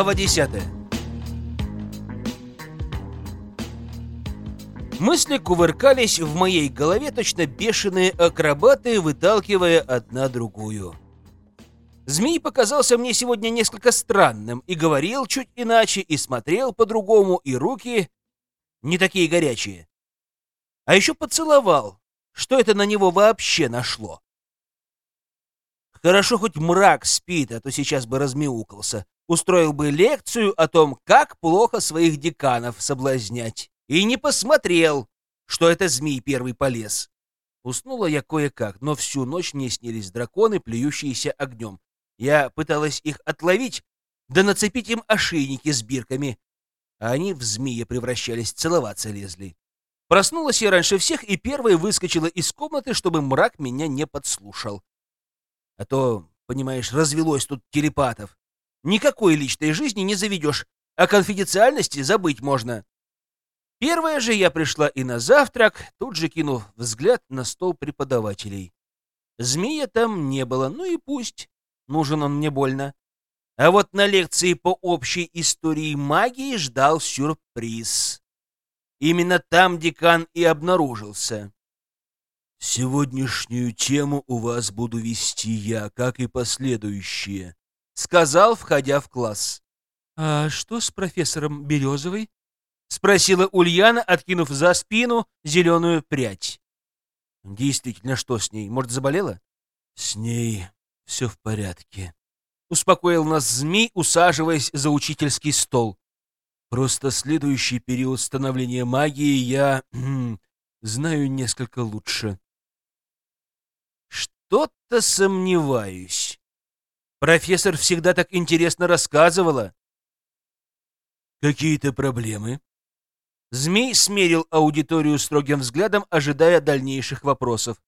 Глава 10. Мысли кувыркались в моей голове точно бешеные акробаты, выталкивая одна другую. Змей показался мне сегодня несколько странным и говорил чуть иначе, и смотрел по-другому, и руки не такие горячие. А еще поцеловал. Что это на него вообще нашло? Хорошо хоть мрак спит, а то сейчас бы размяукался устроил бы лекцию о том, как плохо своих деканов соблазнять. И не посмотрел, что это змей первый полез. Уснула я кое-как, но всю ночь мне снились драконы, плюющиеся огнем. Я пыталась их отловить, да нацепить им ошейники с бирками. А они в змея превращались, целоваться лезли. Проснулась я раньше всех и первой выскочила из комнаты, чтобы мрак меня не подслушал. А то, понимаешь, развелось тут телепатов. Никакой личной жизни не заведешь, о конфиденциальности забыть можно. Первая же я пришла и на завтрак, тут же кинув взгляд на стол преподавателей. Змея там не было, ну и пусть. Нужен он мне больно. А вот на лекции по общей истории магии ждал сюрприз. Именно там декан и обнаружился. «Сегодняшнюю тему у вас буду вести я, как и последующие», сказал, входя в класс. «А что с профессором Березовой?» — спросила Ульяна, откинув за спину зеленую прядь. «Действительно, что с ней? Может, заболела?» «С ней все в порядке», — успокоил нас змей, усаживаясь за учительский стол. «Просто следующий период становления магии я знаю несколько лучше». «Что-то сомневаюсь». Профессор всегда так интересно рассказывала. Какие-то проблемы? Змей смерил аудиторию строгим взглядом, ожидая дальнейших вопросов.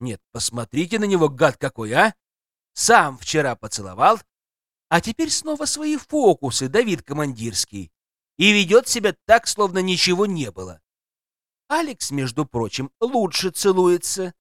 Нет, посмотрите на него, гад какой, а! Сам вчера поцеловал, а теперь снова свои фокусы, Давид Командирский. И ведет себя так, словно ничего не было. Алекс, между прочим, лучше целуется.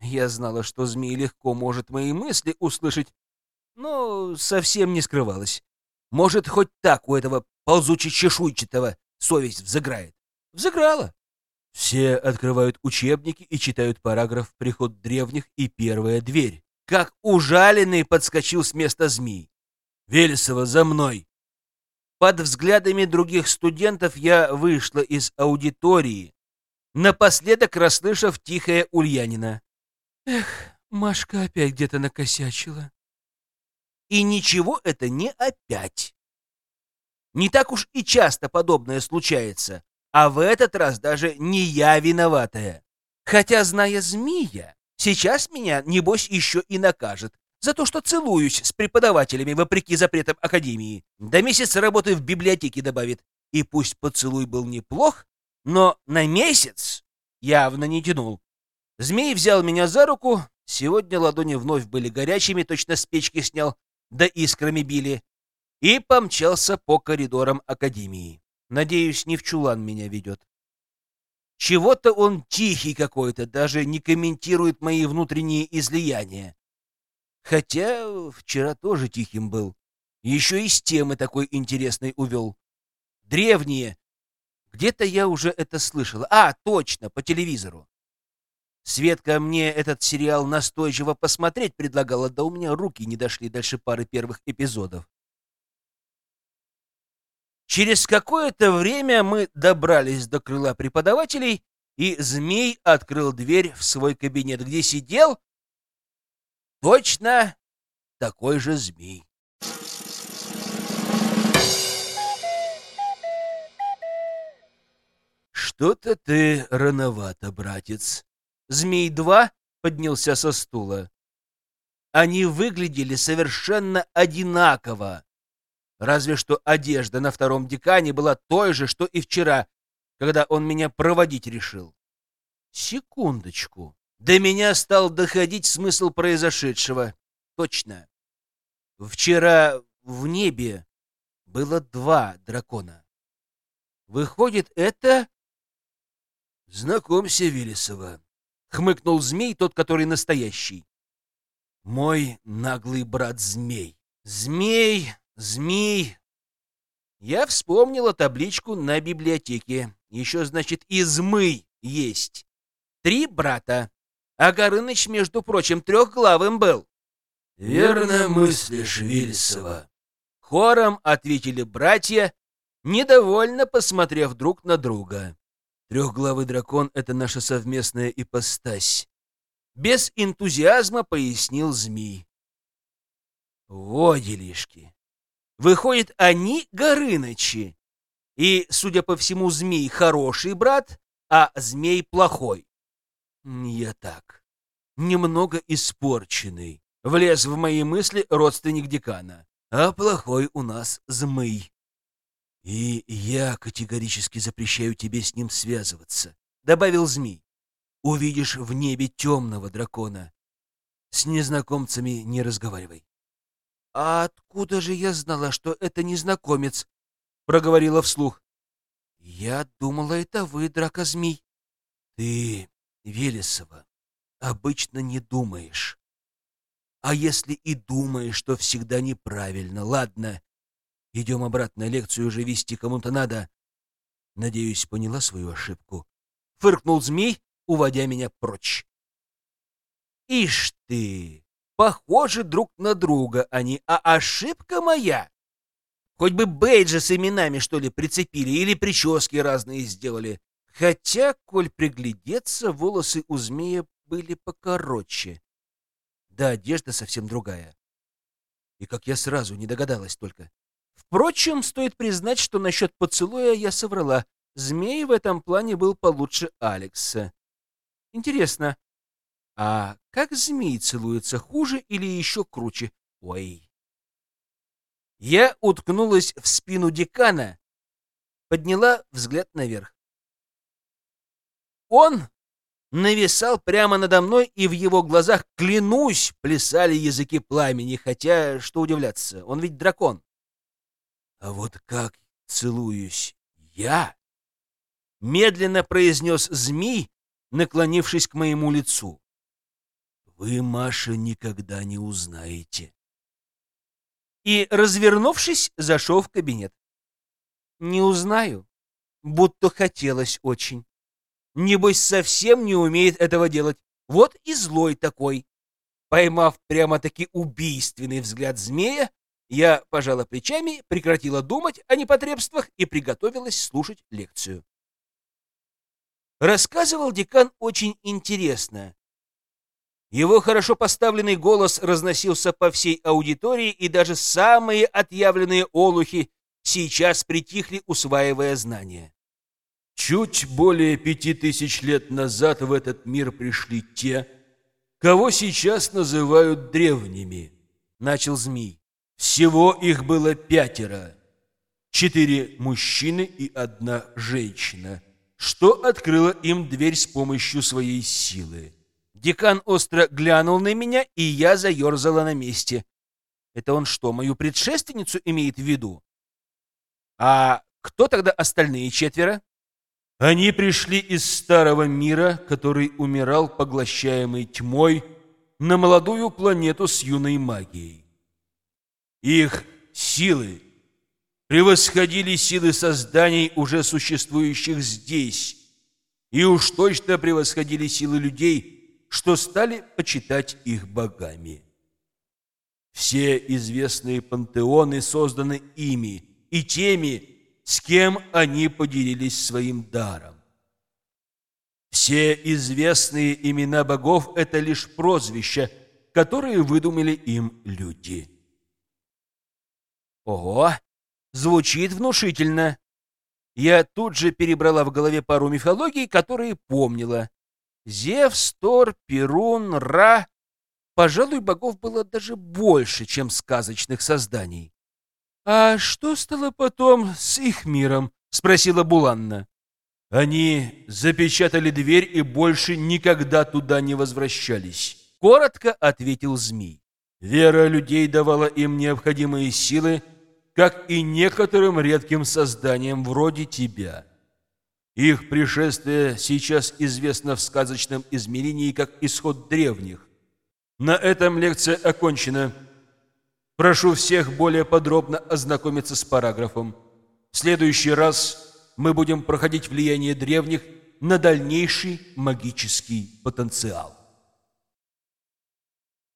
Я знала, что змей легко может мои мысли услышать, но совсем не скрывалась. Может, хоть так у этого ползуче-чешуйчатого совесть взыграет. Взыграла. Все открывают учебники и читают параграф «Приход древних» и «Первая дверь». Как ужаленный подскочил с места змей. «Велесова, за мной!» Под взглядами других студентов я вышла из аудитории, напоследок расслышав тихое Ульянина. Эх, Машка опять где-то накосячила. И ничего это не опять. Не так уж и часто подобное случается, а в этот раз даже не я виноватая. Хотя, зная змея, сейчас меня, небось, еще и накажет за то, что целуюсь с преподавателями вопреки запретам Академии. До месяца работы в библиотеке добавит. И пусть поцелуй был неплох, но на месяц явно не тянул. Змей взял меня за руку. Сегодня ладони вновь были горячими, точно с печки снял, да искрами били. И помчался по коридорам Академии. Надеюсь, не в чулан меня ведет. Чего-то он тихий какой-то, даже не комментирует мои внутренние излияния. Хотя вчера тоже тихим был. Еще и с темы такой интересной увел. Древние. Где-то я уже это слышала. А, точно, по телевизору. Светка мне этот сериал настойчиво посмотреть предлагала, да у меня руки не дошли дальше пары первых эпизодов. Через какое-то время мы добрались до крыла преподавателей, и змей открыл дверь в свой кабинет, где сидел точно такой же змей. «Что-то ты рановато, братец», Змей-2 поднялся со стула. Они выглядели совершенно одинаково. Разве что одежда на втором декане была той же, что и вчера, когда он меня проводить решил. Секундочку. До меня стал доходить смысл произошедшего. Точно. Вчера в небе было два дракона. Выходит, это... Знакомься, Виллисова. — хмыкнул змей, тот, который настоящий. «Мой наглый брат змей». «Змей Змей. Я вспомнила табличку на библиотеке. Еще, значит, измый есть. Три брата. А Горыныч, между прочим, трехглавым был. Верно мыслишь, Вильсова. Хором ответили братья, недовольно посмотрев друг на друга. Трехглавый дракон — это наша совместная ипостась. Без энтузиазма пояснил змей. Во делишки. Выходит, они Горынычи. И, судя по всему, змей хороший брат, а змей плохой. Я так. Немного испорченный. Влез в мои мысли родственник декана. А плохой у нас змей. И я категорически запрещаю тебе с ним связываться, добавил змей. Увидишь в небе темного дракона. С незнакомцами не разговаривай. «А откуда же я знала, что это незнакомец?» — проговорила вслух. «Я думала, это вы, дракозмей». «Ты, Велесова, обычно не думаешь. А если и думаешь, то всегда неправильно. Ладно, идем обратно, лекцию уже вести кому-то надо. Надеюсь, поняла свою ошибку?» Фыркнул змей, уводя меня прочь. «Ишь ты!» похожи друг на друга они, а ошибка моя. Хоть бы бейджи с именами, что ли, прицепили или прически разные сделали. Хотя, коль приглядеться, волосы у змея были покороче. Да одежда совсем другая. И как я сразу не догадалась только. Впрочем, стоит признать, что насчет поцелуя я соврала. Змей в этом плане был получше Алекса. Интересно, а как змей целуется, хуже или еще круче? Ой. Я уткнулась в спину декана, подняла взгляд наверх. Он нависал прямо надо мной, и в его глазах, клянусь, плясали языки пламени, хотя, что удивляться, он ведь дракон. А вот как целуюсь я? Медленно произнес змей, наклонившись к моему лицу вы, Маша, никогда не узнаете. И, развернувшись, зашел в кабинет. Не узнаю, будто хотелось очень. Небось, совсем не умеет этого делать. Вот и злой такой. Поймав прямо-таки убийственный взгляд змея, я пожала плечами, прекратила думать о непотребствах и приготовилась слушать лекцию. Рассказывал декан очень интересно, его хорошо поставленный голос разносился по всей аудитории, и даже самые отъявленные олухи сейчас притихли, усваивая знания. Чуть более пяти тысяч лет назад в этот мир пришли те, кого сейчас называют древними, — начал змей. Всего их было пятеро. Четыре мужчины и одна женщина, что открыло им дверь с помощью своей силы. Декан остро глянул на меня, и я заерзала на месте. Это он что, мою предшественницу имеет в виду? А кто тогда остальные четверо? Они пришли из старого мира, который умирал, поглощаемый тьмой, на молодую планету с юной магией. Их силы превосходили силы созданий, уже существующих здесь, и уж точно превосходили силы людей, что стали почитать их богами. Все известные пантеоны созданы ими и теми, с кем они поделились своим даром. Все известные имена богов — это лишь прозвища, которые выдумали им люди. Ого, звучит внушительно. Я тут же перебрала в голове пару мифологий, которые помнила. Зевс, Тор, Перун, Ра. Пожалуй, богов было даже больше, чем сказочных созданий. «А что стало потом с их миром?» — спросила Буланна. «Они запечатали дверь и больше никогда туда не возвращались», — коротко ответил змей. «Вера людей давала им необходимые силы, как и некоторым редким созданиям вроде тебя». Их пришествие сейчас известно в сказочном измерении как исход древних. На этом лекция окончена. Прошу всех более подробно ознакомиться с параграфом. В следующий раз мы будем проходить влияние древних на дальнейший магический потенциал.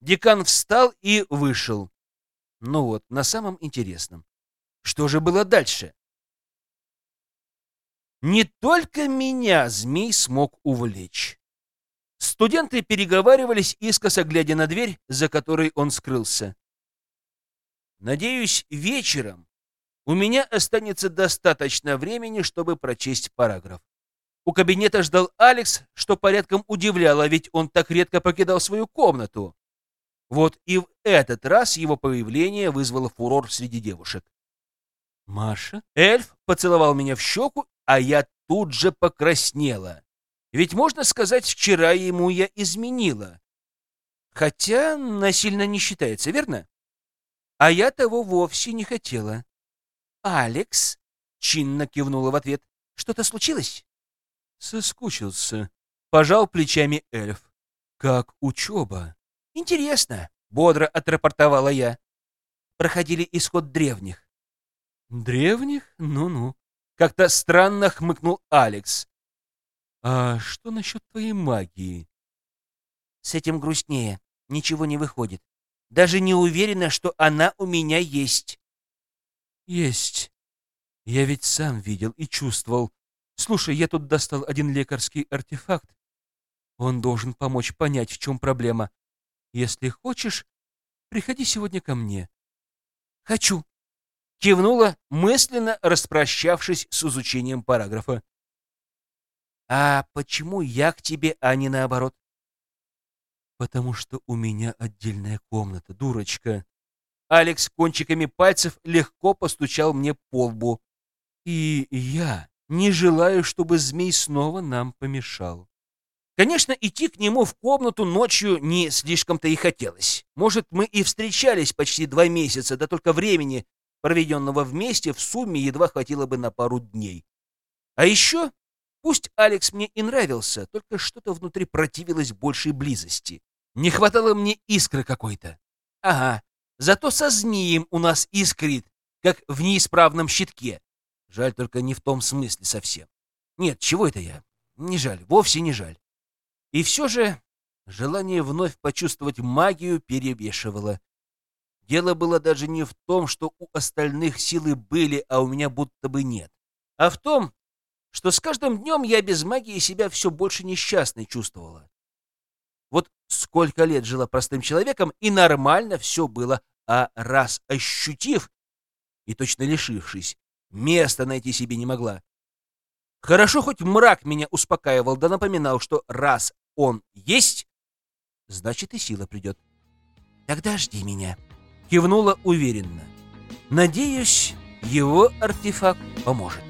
Декан встал и вышел. Ну вот, на самом интересном. Что же было дальше? Не только меня змей смог увлечь. Студенты переговаривались, искоса глядя на дверь, за которой он скрылся. Надеюсь, вечером у меня останется достаточно времени, чтобы прочесть параграф. У кабинета ждал Алекс, что порядком удивляло, ведь он так редко покидал свою комнату. Вот и в этот раз его появление вызвало фурор среди девушек. «Маша?» Эльф поцеловал меня в щеку, а я тут же покраснела. Ведь, можно сказать, вчера ему я изменила. Хотя насильно не считается, верно? А я того вовсе не хотела. «Алекс?» — чинно кивнула в ответ. «Что-то случилось?» Соскучился. Пожал плечами эльф. «Как учеба?» «Интересно», — бодро отрапортовала я. Проходили исход древних. «Древних? Ну-ну». Как-то странно хмыкнул Алекс. «А что насчет твоей магии?» «С этим грустнее. Ничего не выходит. Даже не уверена, что она у меня есть». «Есть. Я ведь сам видел и чувствовал. Слушай, я тут достал один лекарский артефакт. Он должен помочь понять, в чем проблема. Если хочешь, приходи сегодня ко мне». «Хочу», — кивнула, мысленно распрощавшись с изучением параграфа. «А почему я к тебе, а не наоборот?» «Потому что у меня отдельная комната, дурочка». Алекс кончиками пальцев легко постучал мне по лбу. «И я не желаю, чтобы змей снова нам помешал». Конечно, идти к нему в комнату ночью не слишком-то и хотелось. Может, мы и встречались почти два месяца, да только времени, проведенного вместе, в сумме едва хватило бы на пару дней. А еще Пусть Алекс мне и нравился, только что-то внутри противилось большей близости. Не хватало мне искры какой-то. Ага, зато со змеем у нас искрит, как в неисправном щитке. Жаль только не в том смысле совсем. Нет, чего это я? Не жаль, вовсе не жаль. И все же желание вновь почувствовать магию перевешивало. Дело было даже не в том, что у остальных силы были, а у меня будто бы нет, а в том, что с каждым днем я без магии себя все больше несчастной чувствовала. Вот сколько лет жила простым человеком, и нормально все было, а раз ощутив и точно лишившись, места найти себе не могла. Хорошо, хоть мрак меня успокаивал, да напоминал, что раз он есть, значит и сила придет. Тогда жди меня. Кивнула уверенно. Надеюсь, его артефакт поможет.